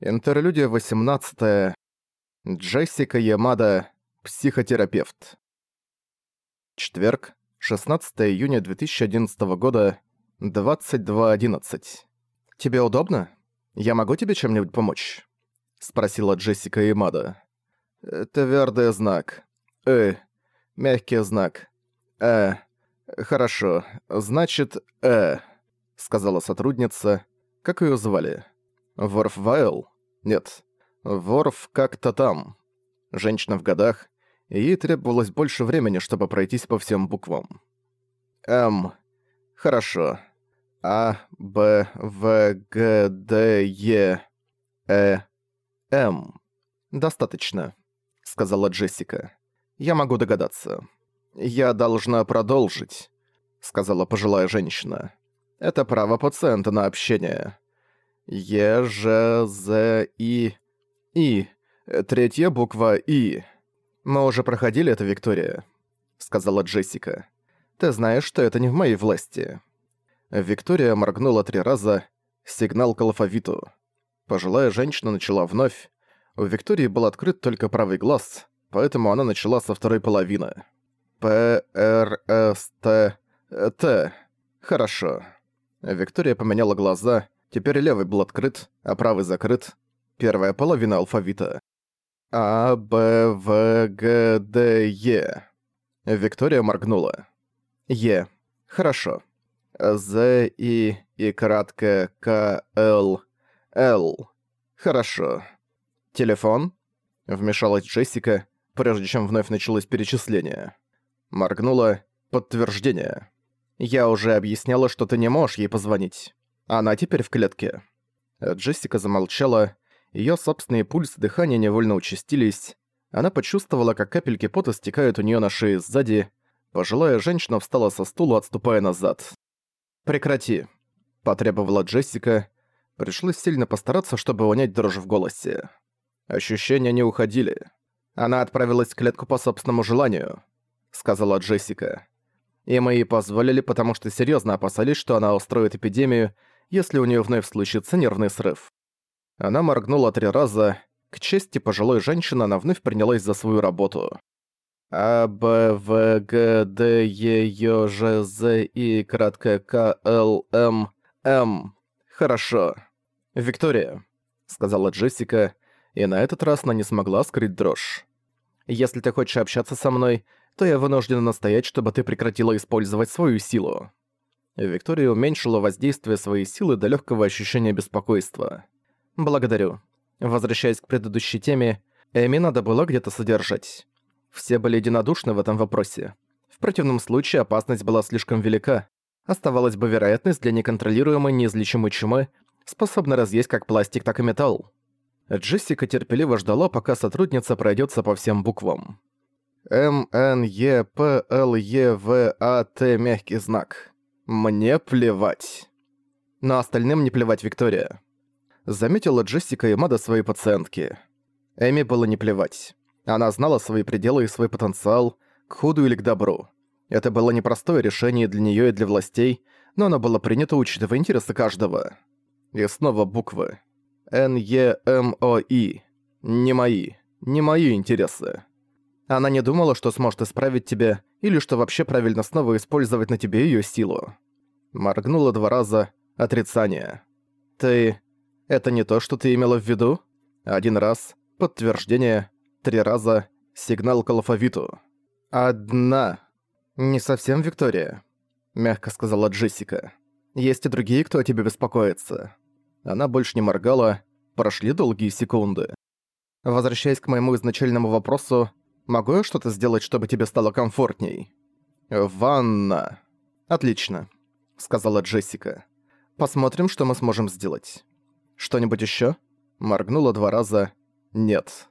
Интерлюдия 18. Джессика Ямада, психотерапевт. Четверг, 16 июня 2011 года, 22.11. «Тебе удобно? Я могу тебе чем-нибудь помочь?» — спросила Джессика Ямада. «Твердый знак. Э. Мягкий знак. Э. Хорошо. Значит, э», — сказала сотрудница. «Как её звали?» Ворф Вайл? Нет. Ворф как-то там. Женщина в годах, ей требовалось больше времени, чтобы пройтись по всем буквам. М. Хорошо. А, Б, В, Г, Д, Е, Э, М. Достаточно, сказала Джессика. Я могу догадаться. Я должна продолжить, сказала пожилая женщина. Это право пациента на общение. Е, Ж, З, И. И. Третья буква И. Мы уже проходили это, Виктория, сказала Джессика. Ты знаешь, что это не в моей власти. Виктория моргнула три раза. Сигнал к алфавиту. Пожилая женщина начала вновь. У Виктории был открыт только правый глаз, поэтому она начала со второй половины. П, Р, С, Т, Т. Хорошо. Виктория поменяла глаза, Теперь левый был открыт, а правый закрыт. Первая половина алфавита. А, Б, В, Г, Д, Е. Виктория моргнула. Е. Хорошо. З, И, И краткое, К, Л, Л. Хорошо. Телефон? Вмешалась Джессика, прежде чем вновь началось перечисление. Моргнула. Подтверждение. Я уже объясняла, что ты не можешь ей позвонить. Она теперь в клетке. Джессика замолчала, её собственные пульсы дыхания невольно участились. Она почувствовала, как капельки пота стекают у неё на шее сзади. Пожилая женщина встала со стула, отступая назад. «Прекрати», — потребовала Джессика. Пришлось сильно постараться, чтобы унять дрожь в голосе. Ощущения не уходили. Она отправилась в клетку по собственному желанию, сказала Джессика. И мы ей позволили, потому что серьезно опасались, что она устроит эпидемию если у нее вновь случится нервный срыв. Она моргнула три раза. К чести пожилой женщины она вновь принялась за свою работу. А, Б, В, Г, Д, Е, Ё, Ж, З, И, краткое К, Л, М, М. Хорошо. Виктория, сказала Джессика, и на этот раз она не смогла скрыть дрожь. Если ты хочешь общаться со мной, то я вынуждена настоять, чтобы ты прекратила использовать свою силу. Виктория уменьшила воздействие своей силы до легкого ощущения беспокойства. «Благодарю. Возвращаясь к предыдущей теме, Эми надо было где-то содержать. Все были единодушны в этом вопросе. В противном случае опасность была слишком велика. Оставалась бы вероятность для неконтролируемой неизлечимой чумы, способной разъесть как пластик, так и металл. Джессика терпеливо ждала, пока сотрудница пройдется по всем буквам. М, Н, Е, П, Л, Е, В, А, Т, мягкий знак. «Мне плевать». Но остальным не плевать Виктория. Заметила Джессика и Мада своей пациентки. Эми было не плевать. Она знала свои пределы и свой потенциал, к худу или к добру. Это было непростое решение для нее и для властей, но оно было принято, учитывая интересы каждого. И снова буквы. Н-Е-М-О-И. Не мои. Не мои интересы. Она не думала, что сможет исправить тебя, или что вообще правильно снова использовать на тебе её силу. Моргнула два раза. Отрицание. Ты... Это не то, что ты имела в виду? Один раз. Подтверждение. Три раза. Сигнал к алфавиту. Одна. Не совсем Виктория. Мягко сказала Джессика. Есть и другие, кто о тебе беспокоится. Она больше не моргала. Прошли долгие секунды. Возвращаясь к моему изначальному вопросу, Могу я что-то сделать, чтобы тебе стало комфортней?» «Ванна». «Отлично», — сказала Джессика. «Посмотрим, что мы сможем сделать. Что-нибудь ещё?» Моргнула два раза. «Нет».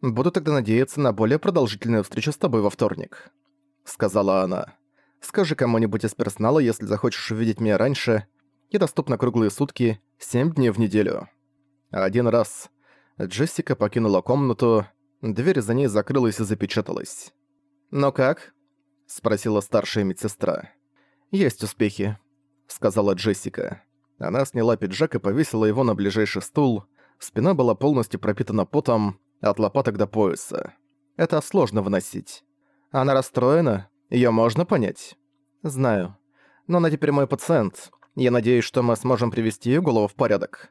«Буду тогда надеяться на более продолжительную встречу с тобой во вторник», — сказала она. «Скажи кому-нибудь из персонала, если захочешь увидеть меня раньше. Я доступна круглые сутки, семь дней в неделю». Один раз. Джессика покинула комнату, Дверь за ней закрылась и запечаталась. «Но как?» — спросила старшая медсестра. «Есть успехи», — сказала Джессика. Она сняла пиджак и повесила его на ближайший стул. Спина была полностью пропитана потом, от лопаток до пояса. Это сложно выносить. Она расстроена, её можно понять. Знаю. Но она теперь мой пациент. Я надеюсь, что мы сможем привести её голову в порядок.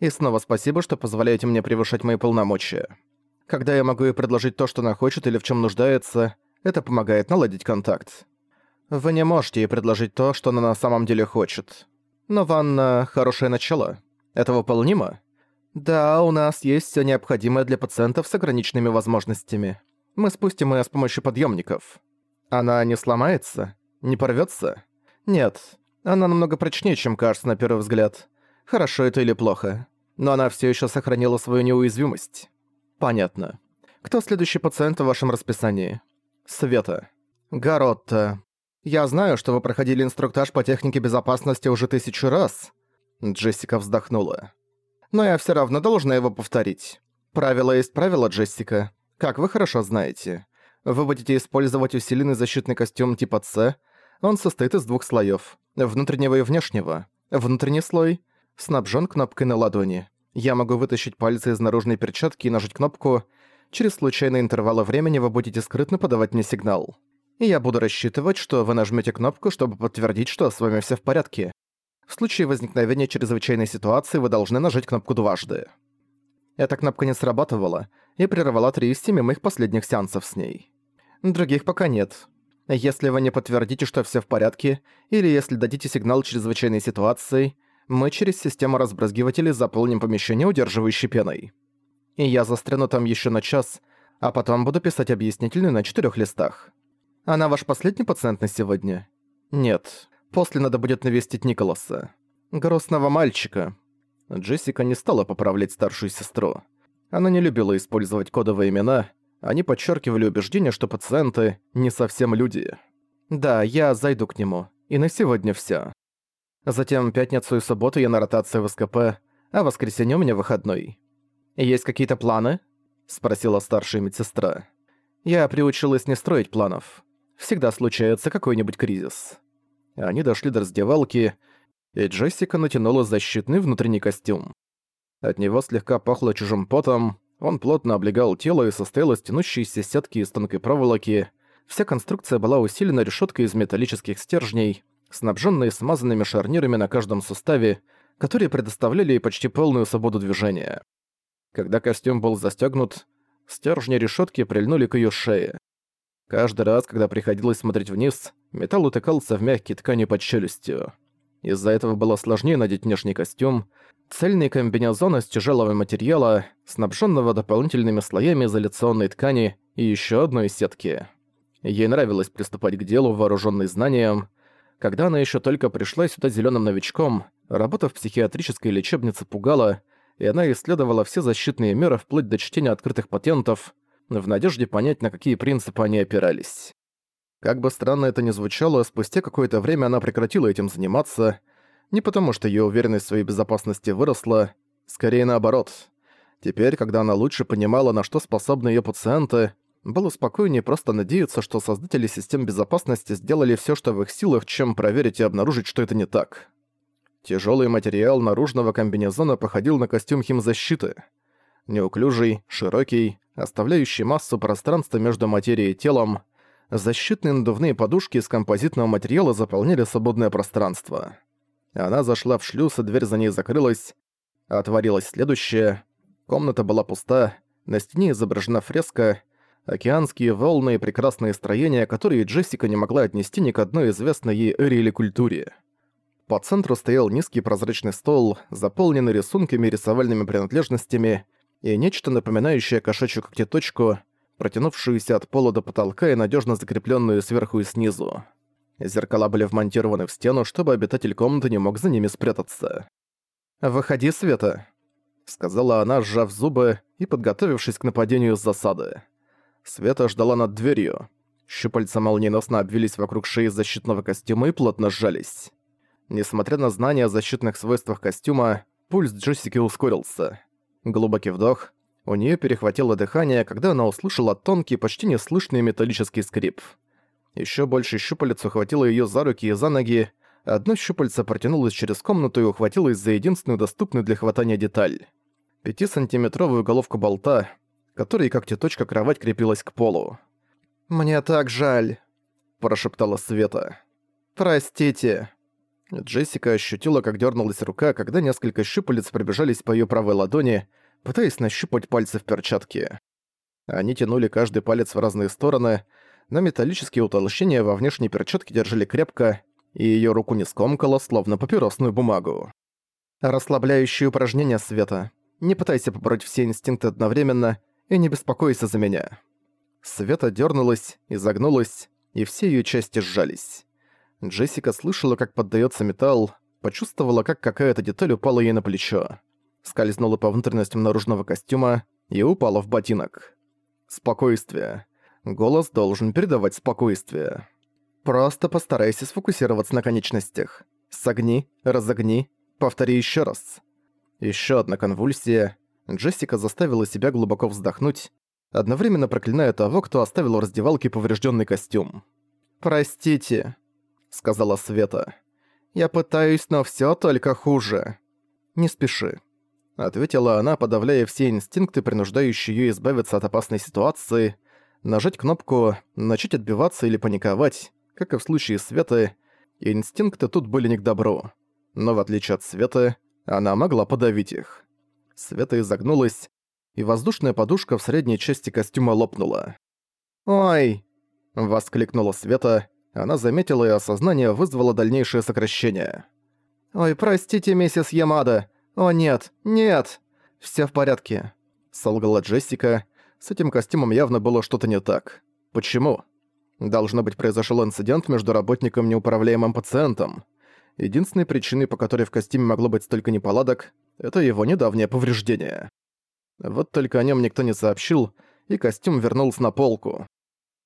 И снова спасибо, что позволяете мне превышать мои полномочия. Когда я могу ей предложить то, что она хочет или в чём нуждается, это помогает наладить контакт. Вы не можете ей предложить то, что она на самом деле хочет. Но ванна – хорошее начало. Это выполнимо? Да, у нас есть все необходимое для пациентов с ограниченными возможностями. Мы спустим ее с помощью подъемников. Она не сломается? Не порвется? Нет. Она намного прочнее, чем кажется на первый взгляд. Хорошо это или плохо. Но она все еще сохранила свою неуязвимость. Понятно. Кто следующий пациент в вашем расписании? Света. Гаротта. Я знаю, что вы проходили инструктаж по технике безопасности уже тысячу раз. Джессика вздохнула. Но я все равно должна его повторить. Правило есть правило, Джессика. Как вы хорошо знаете. Вы будете использовать усиленный защитный костюм типа С. Он состоит из двух слоев, внутреннего и внешнего. Внутренний слой снабжен кнопкой на ладони. Я могу вытащить пальцы из наружной перчатки и нажать кнопку. Через случайные интервалы времени вы будете скрытно подавать мне сигнал. И я буду рассчитывать, что вы нажмете кнопку, чтобы подтвердить, что с вами все в порядке. В случае возникновения чрезвычайной ситуации вы должны нажать кнопку дважды. Эта кнопка не срабатывала и прервала три из семи моих последних сеансов с ней. Других пока нет. Если вы не подтвердите, что все в порядке, или если дадите сигнал чрезвычайной ситуации, мы через систему разбрызгивателей заполним помещение удерживающей пеной. И я застряну там еще на час, а потом буду писать объяснительную на четырех листах. Она ваш последний пациент на сегодня? Нет. После надо будет навестить Николаса. Грустного мальчика. Джессика не стала поправлять старшую сестру. Она не любила использовать кодовые имена, они подчеркивали убеждение, что пациенты не совсем люди. Да, я зайду к нему. И на сегодня все. Затем пятницу и субботу я на ротации в СКП, а воскресенье у меня выходной. «Есть какие-то планы?» — спросила старшая медсестра. «Я приучилась не строить планов. Всегда случается какой-нибудь кризис». Они дошли до раздевалки, и Джессика натянула защитный внутренний костюм. От него слегка пахло чужим потом, он плотно облегал тело и состоял из тянущейся сетки из тонкой проволоки. Вся конструкция была усилена решеткой из металлических стержней, снабженной смазанными шарнирами на каждом суставе, которые предоставляли ей почти полную свободу движения. Когда костюм был застегнут, стержни решетки прильнули к ее шее. Каждый раз, когда приходилось смотреть вниз, металл утыкался в мягкие ткани под челюстью. Из-за этого было сложнее надеть внешний костюм, цельный комбинезон из тяжелого материала, снабженного дополнительными слоями изоляционной ткани и еще одной сетки. Ей нравилось приступать к делу, вооруженной знанием. Когда она еще только пришла сюда зеленым новичком, работа в психиатрической лечебнице пугала, и она исследовала все защитные меры вплоть до чтения открытых патентов, в надежде понять, на какие принципы они опирались. Как бы странно это ни звучало, спустя какое-то время она прекратила этим заниматься, не потому что ее уверенность в своей безопасности выросла, скорее наоборот. Теперь, когда она лучше понимала, на что способны ее пациенты, было спокойнее просто надеяться, что создатели систем безопасности сделали все, что в их силах, чем проверить и обнаружить, что это не так. Тяжелый материал наружного комбинезона походил на костюм химзащиты. Неуклюжий, широкий, оставляющий массу пространства между материей и телом, защитные надувные подушки из композитного материала заполняли свободное пространство. Она зашла в шлюз, и дверь за ней закрылась. Отворилась следующая. Комната была пуста, на стене изображена фреска, океанские волны и прекрасные строения, которые Джессика не могла отнести ни к одной известной ей эре или культуре. По центру стоял низкий прозрачный стол, заполненный рисунками и рисовальными принадлежностями, и нечто напоминающее кошачью когтеточку, протянувшуюся от пола до потолка и надежно закрепленную сверху и снизу. Зеркала были вмонтированы в стену, чтобы обитатель комнаты не мог за ними спрятаться. «Выходи, Света», — сказала она, сжав зубы и подготовившись к нападению с засады. Света ждала над дверью. Щупальца молниеносно обвились вокруг шеи защитного костюма и плотно сжались. Несмотря на знания о защитных свойствах костюма, пульс Джессики ускорился. Глубокий вдох. У нее перехватило дыхание, когда она услышала тонкий, почти неслышный металлический скрип. Еще больше щупалец ухватило ее за руки и за ноги. Одно щупальце протянулось через комнату и ухватилось за единственную доступную для хватания деталь. Пятисантиметровую головку болта, которой как теточка кровать крепилась к полу. «Мне так жаль», – прошептала Света. «Простите». Джессика ощутила, как дернулась рука, когда несколько щупалец пробежались по ее правой ладони, пытаясь нащупать пальцы в перчатке. Они тянули каждый палец в разные стороны, но металлические утолщения во внешней перчатке держали крепко, и ее руку не скомкало, словно папиросную бумагу. «Расслабляющие упражнения, Света. Не пытайся побороть все инстинкты одновременно и не беспокойся за меня». Света дернулась, изогнулась, и все ее части сжались. Джессика слышала, как поддается металл, почувствовала, как какая-то деталь упала ей на плечо. Скользнула по внутренностям наружного костюма и упала в ботинок. Спокойствие. Голос должен передавать спокойствие. Просто постарайся сфокусироваться на конечностях. Согни, разогни, повтори еще раз. Еще одна конвульсия. Джессика заставила себя глубоко вздохнуть, одновременно проклиная того, кто оставил в раздевалке поврежденный костюм. «Простите», сказала Света. «Я пытаюсь, но всё только хуже». «Не спеши», — ответила она, подавляя все инстинкты, принуждающие её избавиться от опасной ситуации, нажать кнопку «начать отбиваться» или паниковать, как и в случае Светы, инстинкты тут были не к добру. Но в отличие от Светы, она могла подавить их. Света изогнулась, и воздушная подушка в средней части костюма лопнула. «Ой!» — воскликнула Света, она заметила, и осознание вызвало дальнейшее сокращение. «Ой, простите, миссис Ямада! О нет, нет! Всё в порядке», — солгала Джессика. С этим костюмом явно было что-то не так. Почему? Должно быть, произошел инцидент между работником и неуправляемым пациентом. Единственной причиной, по которой в костюме могло быть столько неполадок, это его недавнее повреждение. Вот только о нем никто не сообщил, и костюм вернулся на полку.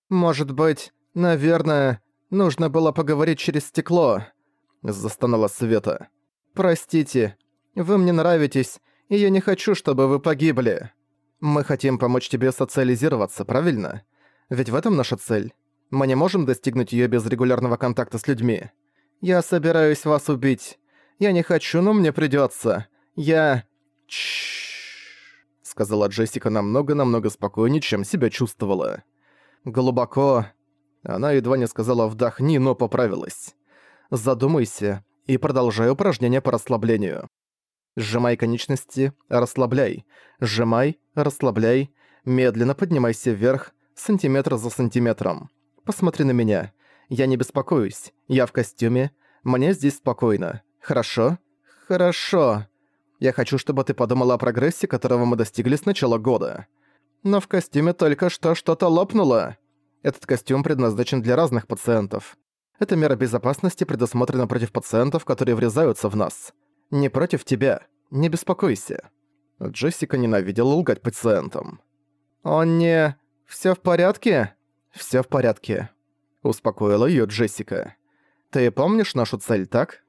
«Может быть, наверное, Нужно было поговорить через стекло», — застонала Света. «Простите, вы мне нравитесь, и я не хочу, чтобы вы погибли. Мы хотим помочь тебе социализироваться, правильно? Ведь в этом наша цель. Мы не можем достигнуть её без регулярного контакта с людьми. Я собираюсь вас убить. Я не хочу, но мне придётся. Я... Чш, сказала Джессика намного-намного спокойнее, чем себя чувствовала. Глубоко, она едва не сказала «вдохни», но поправилась. «Задумайся и продолжай упражнения по расслаблению. Сжимай конечности, расслабляй. Сжимай, расслабляй. Медленно поднимайся вверх, сантиметр за сантиметром. Посмотри на меня. Я не беспокоюсь. Я в костюме. Мне здесь спокойно. Хорошо? Хорошо. Я хочу, чтобы ты подумала о прогрессе, которого мы достигли с начала года. Но в костюме только что что-то лопнуло. Этот костюм предназначен для разных пациентов. Эта мера безопасности предусмотрена против пациентов, которые врезаются в нас. Не против тебя. Не беспокойся». Джессика ненавидела лгать пациентам. «Он не... Всё в порядке?» «Всё в порядке», — успокоила её Джессика. «Ты помнишь нашу цель, так?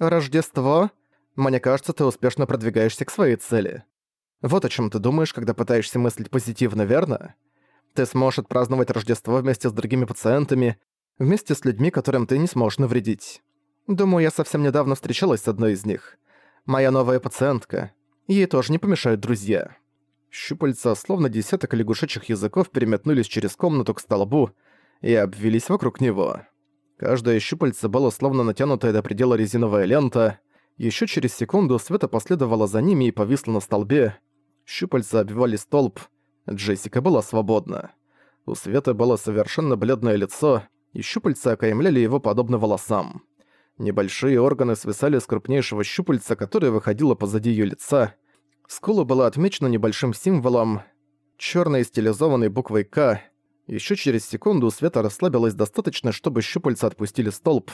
Рождество? Мне кажется, ты успешно продвигаешься к своей цели. Вот о чём ты думаешь, когда пытаешься мыслить позитивно, верно? Ты сможешь отпраздновать Рождество вместе с другими пациентами, вместе с людьми, которым ты не сможешь навредить. Думаю, я совсем недавно встречалась с одной из них. Моя новая пациентка. Ей тоже не помешают друзья. Щупальца, словно десяток лягушачьих языков, переметнулись через комнату к столбу и обвились вокруг него. Каждое щупальце было словно натянутая до предела резиновая лента. Еще через секунду света последовала за ними и повисла на столбе. Щупальца обвивали столб, Джессика была свободна. У Света было совершенно бледное лицо, и щупальца окаймляли его подобно волосам. Небольшие органы свисали с крупнейшего щупальца, которое выходило позади её лица. Скула была отмечена небольшим символом, чёрной стилизованной буквой «К». Ещё через секунду Света расслабилась достаточно, чтобы щупальца отпустили столб.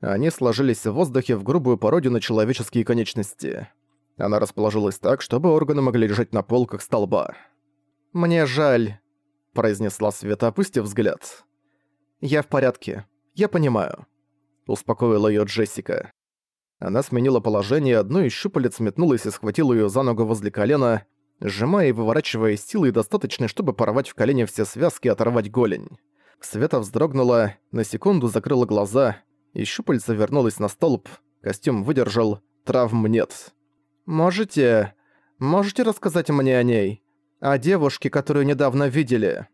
Они сложились в воздухе в грубую пародию на человеческие конечности. Она расположилась так, чтобы органы могли лежать на полках столба. «Мне жаль», — произнесла Света, опустив взгляд. «Я в порядке. Я понимаю», — успокоила её Джессика. Она сменила положение, одно из щупалец метнулось и схватило её за ногу возле колена, сжимая и выворачивая силой достаточной, чтобы порвать в колене все связки и оторвать голень. Света вздрогнула, на секунду закрыла глаза, и щупальце вернулось на столб, костюм выдержал, травм нет. «Можете... Можете рассказать мне о ней? О девушке, которую недавно видели?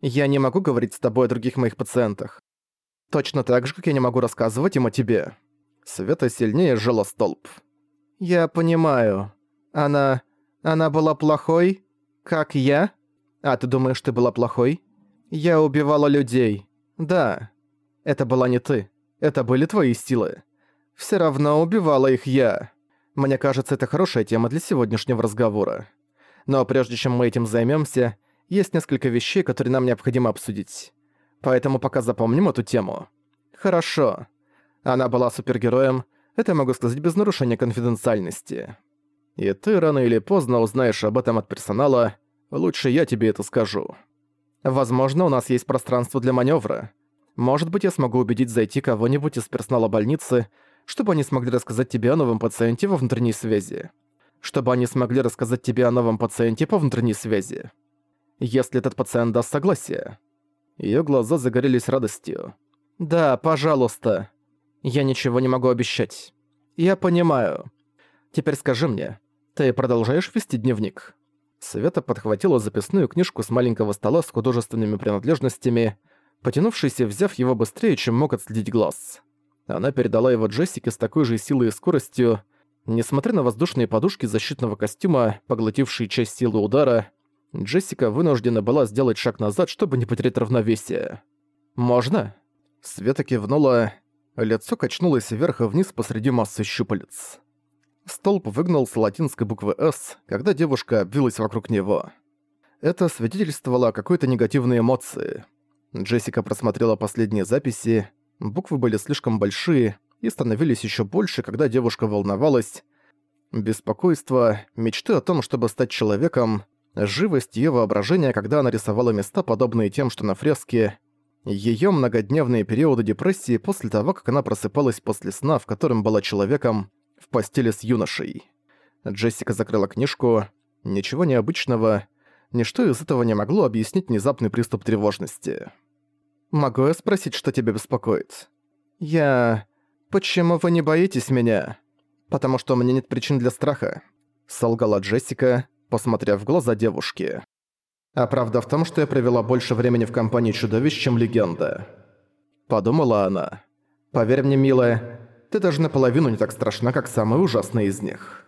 Я не могу говорить с тобой о других моих пациентах. Точно так же, как я не могу рассказывать им о тебе». Света сильнее сжала столб. «Я понимаю. Она... она была плохой? Как я? А ты думаешь, ты была плохой? Я убивала людей. Да. Это была не ты. Это были твои силы. Все равно убивала их я. Мне кажется, это хорошая тема для сегодняшнего разговора. Но прежде чем мы этим займемся, есть несколько вещей, которые нам необходимо обсудить. Поэтому пока запомним эту тему. Хорошо. Она была супергероем, это могу сказать без нарушения конфиденциальности. И ты рано или поздно узнаешь об этом от персонала, лучше я тебе это скажу. Возможно, у нас есть пространство для маневра. Может быть, я смогу убедить зайти кого-нибудь из персонала больницы, чтобы они смогли рассказать тебе о новом пациенте во внутренней связи. Чтобы они смогли рассказать тебе о новом пациенте по внутренней связи. Если этот пациент даст согласие. Её глаза загорелись радостью. «Да, пожалуйста. Я ничего не могу обещать. Я понимаю. Теперь скажи мне, ты продолжаешь вести дневник?» Света подхватила записную книжку с маленького стола с художественными принадлежностями, потянувшись и взяв его быстрее, чем мог отследить глаз. Она передала его Джессике с такой же силой и скоростью. Несмотря на воздушные подушки защитного костюма, поглотившие часть силы удара, Джессика вынуждена была сделать шаг назад, чтобы не потерять равновесие. «Можно?» Света кивнула, лицо качнулось вверх и вниз посреди массы щупалец. Столб выгнался латинской буквы «С», когда девушка обвилась вокруг него. Это свидетельствовало о какой-то негативной эмоции. Джессика просмотрела последние записи, буквы были слишком большие и становились еще больше, когда девушка волновалась. Беспокойство, мечты о том, чтобы стать человеком, живость ее воображения, когда она рисовала места, подобные тем, что на фреске, ее многодневные периоды депрессии после того, как она просыпалась после сна, в котором была человеком, в постели с юношей. Джессика закрыла книжку. Ничего необычного. Ничто из этого не могло объяснить внезапный приступ тревожности. «Могу я спросить, что тебя беспокоит?» «Я... Почему вы не боитесь меня?» «Потому что у меня нет причин для страха», — солгала Джессика, посмотрев в глаза девушки. «А правда в том, что я провела больше времени в компании чудовищ, чем легенда». Подумала она. «Поверь мне, милая, ты даже наполовину не так страшна, как самая ужасная из них».